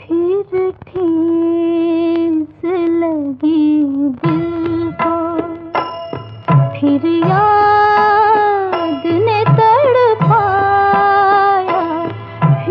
फिर लगी दिल को फिर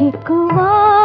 मुझको